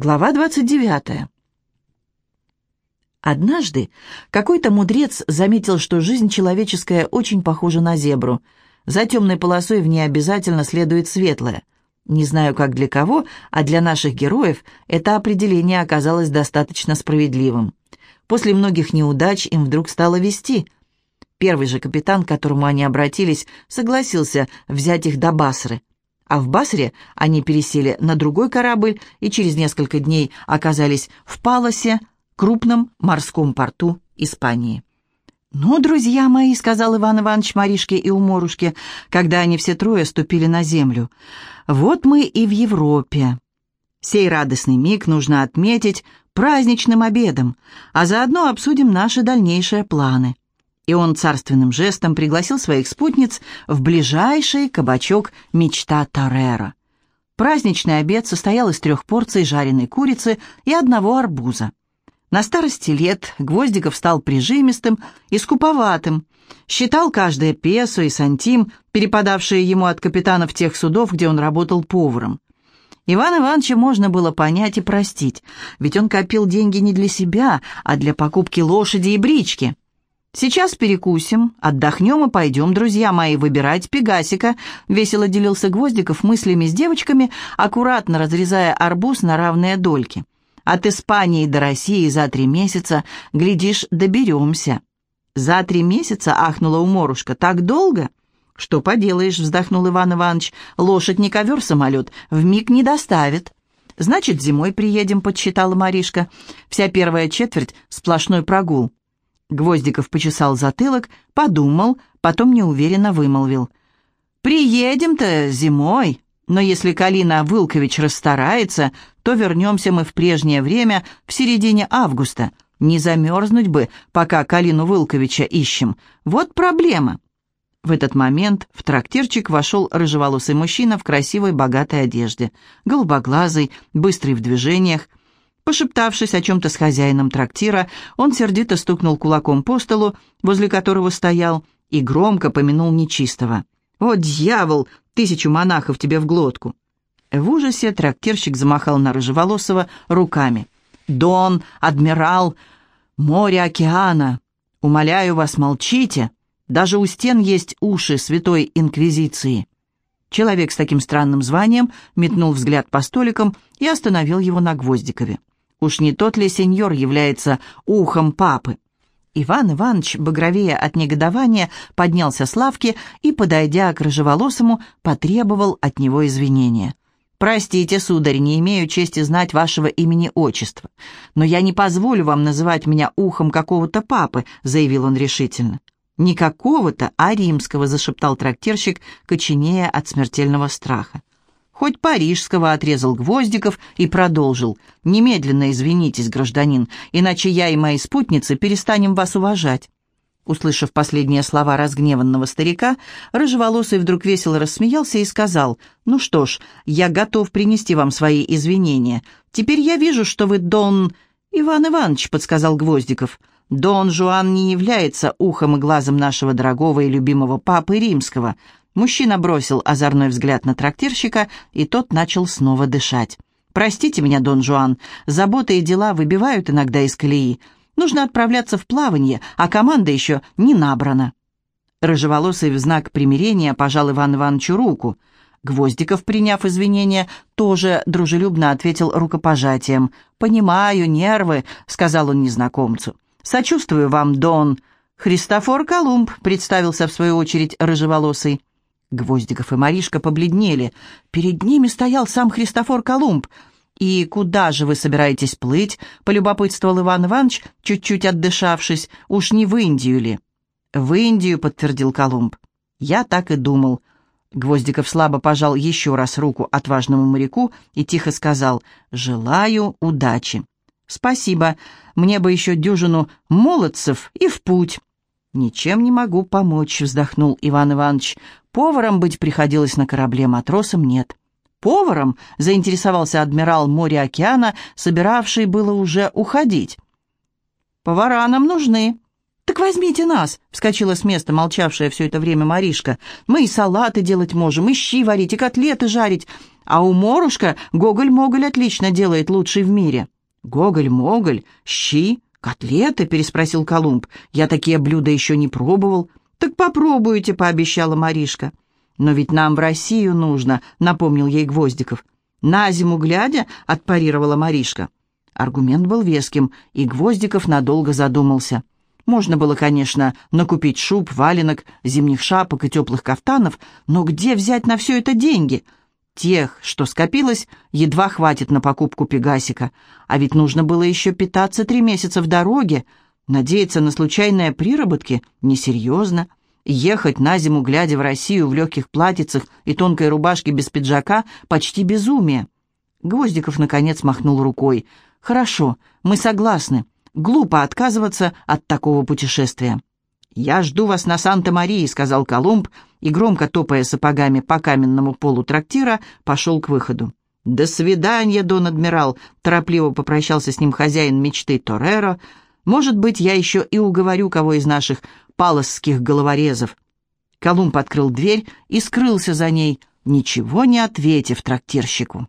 Глава 29. Однажды какой-то мудрец заметил, что жизнь человеческая очень похожа на зебру. За темной полосой в ней обязательно следует светлая. Не знаю, как для кого, а для наших героев это определение оказалось достаточно справедливым. После многих неудач им вдруг стало вести. Первый же капитан, к которому они обратились, согласился взять их до Басры – а в Басре они пересели на другой корабль и через несколько дней оказались в Палосе, крупном морском порту Испании. «Ну, друзья мои», — сказал Иван Иванович Маришке и Уморушке, когда они все трое ступили на землю, — «вот мы и в Европе. Сей радостный миг нужно отметить праздничным обедом, а заодно обсудим наши дальнейшие планы» и он царственным жестом пригласил своих спутниц в ближайший кабачок «Мечта Торрера». Праздничный обед состоял из трех порций жареной курицы и одного арбуза. На старости лет Гвоздиков стал прижимистым и скуповатым, считал каждое песо и сантим, перепадавшие ему от капитанов тех судов, где он работал поваром. Ивана Ивановича можно было понять и простить, ведь он копил деньги не для себя, а для покупки лошади и брички – «Сейчас перекусим, отдохнем и пойдем, друзья мои, выбирать пегасика», — весело делился Гвоздиков мыслями с девочками, аккуратно разрезая арбуз на равные дольки. «От Испании до России за три месяца, глядишь, доберемся». «За три месяца?» — ахнула уморушка. «Так долго?» «Что поделаешь?» — вздохнул Иван Иванович. «Лошадь не ковер-самолет, вмиг не доставит». «Значит, зимой приедем», — подсчитала Маришка. «Вся первая четверть — сплошной прогул». Гвоздиков почесал затылок, подумал, потом неуверенно вымолвил. «Приедем-то зимой, но если Калина Вылкович расстарается, то вернемся мы в прежнее время, в середине августа. Не замерзнуть бы, пока Калину Вылковича ищем. Вот проблема». В этот момент в трактирчик вошел рыжеволосый мужчина в красивой богатой одежде, голубоглазый, быстрый в движениях, Пошептавшись о чем-то с хозяином трактира, он сердито стукнул кулаком по столу, возле которого стоял, и громко помянул нечистого. «О, дьявол! Тысячу монахов тебе в глотку!» В ужасе трактирщик замахал на Рыжеволосого руками. «Дон, адмирал, море океана! Умоляю вас, молчите! Даже у стен есть уши святой инквизиции!» Человек с таким странным званием метнул взгляд по столикам и остановил его на Гвоздикове. Уж не тот ли сеньор является ухом папы? Иван Иванович, багровея от негодования, поднялся с лавки и, подойдя к рыжеволосому, потребовал от него извинения. «Простите, сударь, не имею чести знать вашего имени-отчества, но я не позволю вам называть меня ухом какого-то папы», — заявил он решительно. «Не какого-то, а римского», — зашептал трактирщик, коченея от смертельного страха. Хоть парижского отрезал Гвоздиков и продолжил. «Немедленно извинитесь, гражданин, иначе я и мои спутницы перестанем вас уважать». Услышав последние слова разгневанного старика, рыжеволосый вдруг весело рассмеялся и сказал, «Ну что ж, я готов принести вам свои извинения. Теперь я вижу, что вы Дон...» «Иван Иванович», — подсказал Гвоздиков, «Дон Жуан не является ухом и глазом нашего дорогого и любимого папы римского. Мужчина бросил озорной взгляд на трактирщика, и тот начал снова дышать. «Простите меня, Дон Жуан, заботы и дела выбивают иногда из колеи. Нужно отправляться в плавание, а команда еще не набрана». Рыжеволосый в знак примирения пожал Иван Ивановичу руку. Гвоздиков, приняв извинения, тоже дружелюбно ответил рукопожатием. «Понимаю, нервы», — сказал он незнакомцу. «Сочувствую вам, Дон». «Христофор Колумб», — представился в свою очередь рыжеволосый. Гвоздиков и Маришка побледнели. Перед ними стоял сам Христофор Колумб. «И куда же вы собираетесь плыть?» — полюбопытствовал Иван Иванович, чуть-чуть отдышавшись. «Уж не в Индию ли?» «В Индию», — подтвердил Колумб. «Я так и думал». Гвоздиков слабо пожал еще раз руку отважному моряку и тихо сказал «Желаю удачи». «Спасибо. Мне бы еще дюжину молодцев и в путь». «Ничем не могу помочь», — вздохнул Иван Иванович. «Поваром быть приходилось на корабле, матросом нет». «Поваром?» — заинтересовался адмирал моря-океана, собиравший было уже уходить. «Повара нам нужны». «Так возьмите нас!» — вскочила с места молчавшая все это время Маришка. «Мы и салаты делать можем, и щи варить, и котлеты жарить, А у Морушка Гоголь-Моголь отлично делает лучший в мире». «Гоголь-Моголь? Щи? Котлеты?» — переспросил Колумб. «Я такие блюда еще не пробовал». «Так попробуйте», — пообещала Маришка. «Но ведь нам в Россию нужно», — напомнил ей Гвоздиков. «На зиму глядя», — отпарировала Маришка. Аргумент был веским, и Гвоздиков надолго задумался. Можно было, конечно, накупить шуб, валенок, зимних шапок и теплых кафтанов, но где взять на все это деньги? Тех, что скопилось, едва хватит на покупку пегасика. А ведь нужно было еще питаться три месяца в дороге. Надеяться на случайные приработки несерьезно. Ехать на зиму, глядя в Россию в легких платьицах и тонкой рубашке без пиджака, почти безумие. Гвоздиков, наконец, махнул рукой — «Хорошо, мы согласны. Глупо отказываться от такого путешествия». «Я жду вас на Санта-Марии», — сказал Колумб, и, громко топая сапогами по каменному полу трактира, пошел к выходу. «До свидания, Дон Адмирал», — торопливо попрощался с ним хозяин мечты Тореро. «Может быть, я еще и уговорю кого из наших палосских головорезов». Колумб открыл дверь и скрылся за ней, ничего не ответив трактирщику.